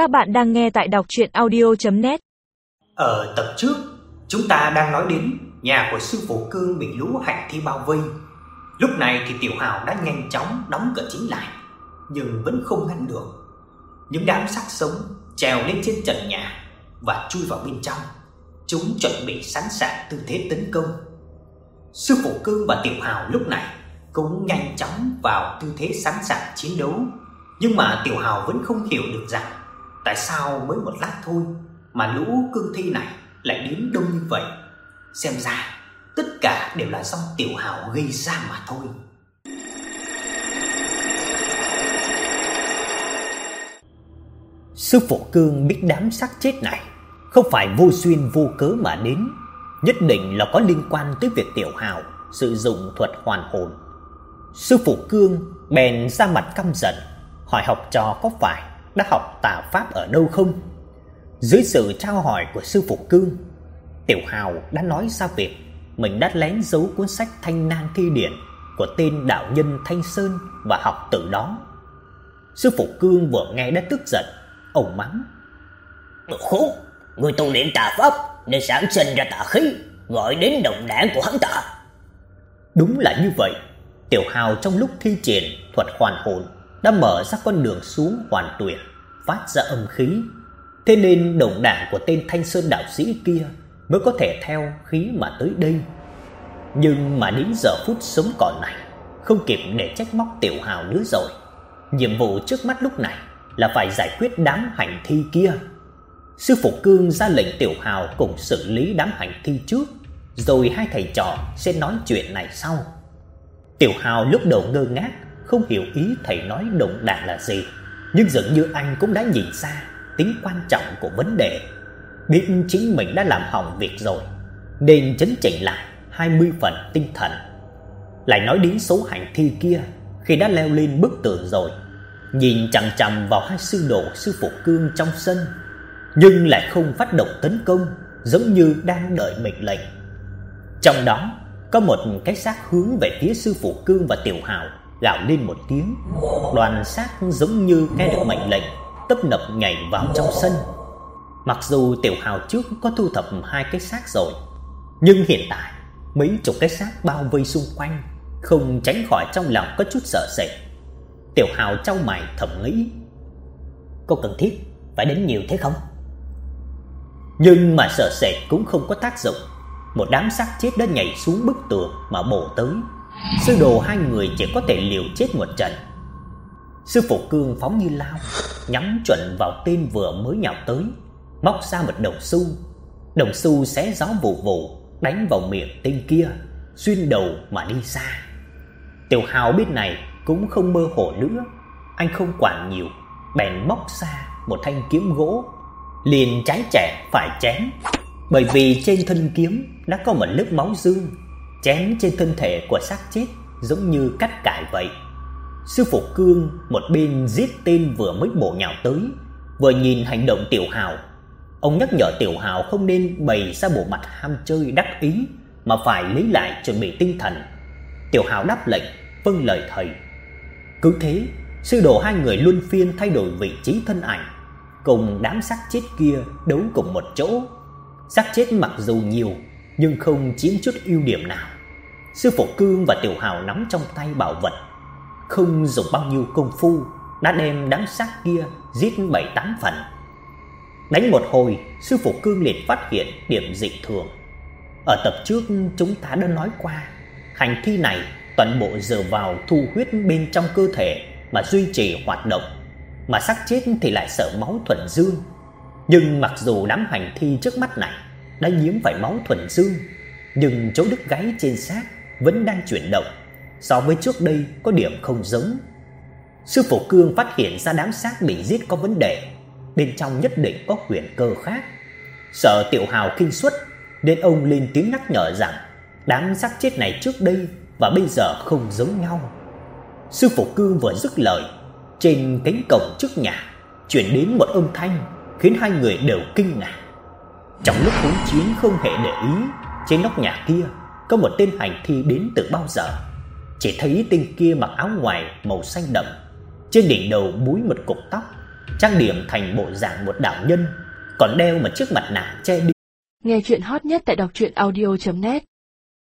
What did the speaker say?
Các bạn đang nghe tại đọc audio net Ở tập trước, chúng ta đang nói đến nhà của sư phụ Cương bị lũ hành thi bao vây. Lúc này thì Tiểu Hào đã nhanh chóng đóng cửa chính lại, nhưng vẫn không ngăn được. Những đám xác sống trèo lên trên trần nhà và chui vào bên trong. Chúng chuẩn bị sẵn sàng tư thế tấn công. Sư phụ Cương và Tiểu Hào lúc này cũng nhanh chóng vào tư thế sẵn sàng chiến đấu. Nhưng mà Tiểu Hào vẫn không hiểu được rằng tại sao mới một lát thôi mà lũ cương thi này lại đến đông như vậy. Xem ra tất cả đều là do Tiểu Hào gây ra mà thôi. Sư phụ Cương biết đám xác chết này không phải vô duyên vô cớ mà đến, nhất định là có liên quan tới việc Tiểu Hào sử dụng thuật hoàn hồn. Sư phụ Cương bèn ra mặt căm giận, hỏi học trò có phải đã học tà pháp ở đâu không? Dưới sự trao hỏi của sư phụ Cương, Tiểu Hào đã nói ra việc mình đã lén giấu cuốn sách Thanh Nang Thi Điển của tên đạo nhân Thanh Sơn và học từ đó. Sư phụ Cương vừa nghe đã tức giận, ông mắng: "Khốn, người tu luyện tà pháp nên sản sinh ra tà khí, gọi đến đồng đảng của hắn ta." Đúng là như vậy, Tiểu Hào trong lúc thi triển thuật hoàn hồn đã mở ra con đường xuống hoàn tuyển, phát ra âm khí. Thế nên đồng đảng của tên Thanh Sơn đạo sĩ kia mới có thể theo khí mà tới đây. Nhưng mà đến giờ phút sống còn này, không kịp để trách móc Tiểu Hào nữa rồi. Nhiệm vụ trước mắt lúc này là phải giải quyết đám hành thi kia. Sư phụ Cương ra lệnh Tiểu Hào cùng xử lý đám hành thi trước, rồi hai thầy trò sẽ nói chuyện này sau. Tiểu Hào lúc đầu ngơ ngác, không hiểu ý thầy nói động đạn là gì, nhưng dường như anh cũng đã nhìn ra tính quan trọng của vấn đề. Biết chính mình đã làm hỏng việc rồi, nên chấn chỉnh lại 20 phần tinh thần. Lại nói đến số hành thi kia khi đã leo lên bức tường rồi, nhìn chằm chằm vào hai sư đồ sư phụ Cương trong sân, nhưng lại không phát động tấn công, giống như đang đợi mệnh lệnh. Trong đó có một cái xác hướng về phía sư phụ Cương và Tiểu Hào, gào lên một tiếng. Đoàn xác giống như nghe được mệnh lệnh, tấp nập nhảy vào trong sân. Mặc dù Tiểu Hào trước có thu thập hai cái xác rồi, nhưng hiện tại mấy chục cái xác bao vây xung quanh, không tránh khỏi trong lòng có chút sợ sệt. Tiểu Hào chau mày thầm nghĩ, có cần thiết phải đến nhiều thế không? Nhưng mà sợ sệt cũng không có tác dụng một đám xác chết đã nhảy xuống bức tường mà bổ tới. Sư đồ hai người chỉ có thể liều chết một trận. Sư phụ Cương phóng như lao, nhắm chuẩn vào tên vừa mới nhào tới, móc ra một đồng xu. Đồng xu xé gió vụ vụ, đánh vào miệng tên kia, xuyên đầu mà đi xa. Tiểu Hào biết này cũng không mơ hồ nữa, anh không quản nhiều, bèn móc ra một thanh kiếm gỗ, liền trái chẻ phải chém bởi vì trên thân kiếm đã có một lớp máu dương chém trên thân thể của xác chết giống như cắt cải vậy. Sư phụ Cương một bên giết tên vừa mới bổ nhào tới, vừa nhìn hành động Tiểu Hào. Ông nhắc nhở Tiểu Hào không nên bày ra bộ mặt ham chơi đắc ý mà phải lấy lại chuẩn bị tinh thần. Tiểu Hào đáp lệnh, vâng lời thầy. Cứ thế, sư đồ hai người luân phiên thay đổi vị trí thân ảnh, cùng đám xác chết kia đấu cùng một chỗ xác chết mặc dù nhiều nhưng không chiếm chút ưu điểm nào. Sư phụ Cương và Tiểu Hào nắm trong tay bảo vật, không dùng bao nhiêu công phu đã đem đám xác kia giết bảy tám phần. Đánh một hồi, sư phụ Cương liền phát hiện điểm dị thường. Ở tập trước chúng ta đã nói qua, hành thi này toàn bộ dựa vào thu huyết bên trong cơ thể mà duy trì hoạt động, mà xác chết thì lại sợ máu thuần dương nhưng mặc dù đám hành thi trước mắt này đã nhiễm phải máu thuần dương, nhưng chỗ đứt gáy trên xác vẫn đang chuyển động, so với trước đây có điểm không giống. Sư phụ Cương phát hiện ra đám xác bị giết có vấn đề, bên trong nhất định có huyền cơ khác. Sợ Tiểu Hào kinh suất, nên ông lên tiếng nhắc nhở rằng đám xác chết này trước đây và bây giờ không giống nhau. Sư phụ Cương vừa dứt lời, trên cánh cổng trước nhà truyền đến một âm thanh khiến hai người đều kinh ngạc. Trong lúc hỗn chiến không hề để ý, trên nóc nhà kia có một tên hành thi đến từ bao giờ. Chỉ thấy tên kia mặc áo ngoài màu xanh đậm, trên đỉnh đầu búi một cục tóc, trang điểm thành bộ dạng một đạo nhân, còn đeo một chiếc mặt nạ che đi. Nghe chuyện hot nhất tại đọc truyện audio net